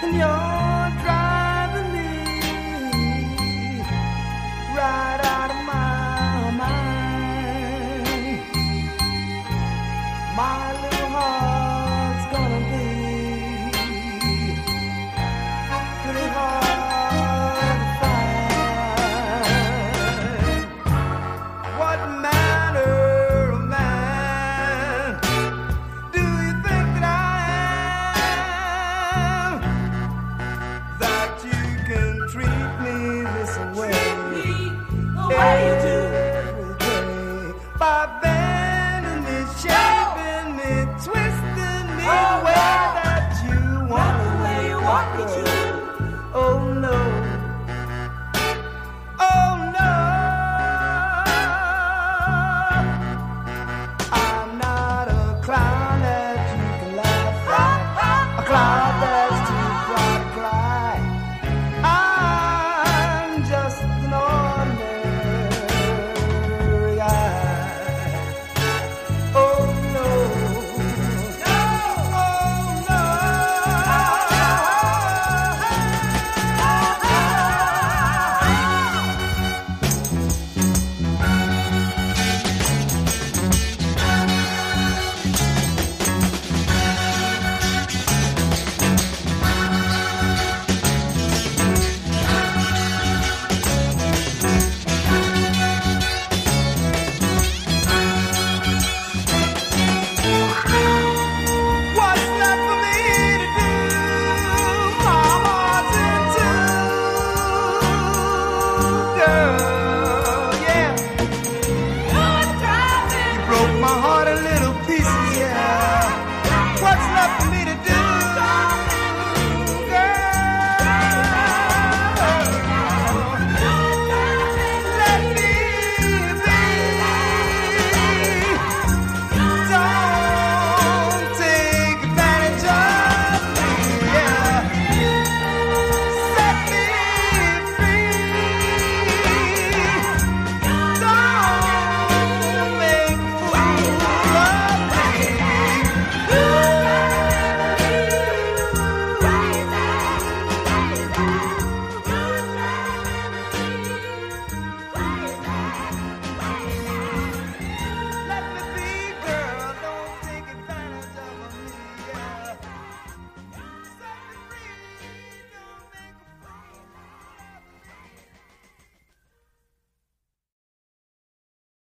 흘려 no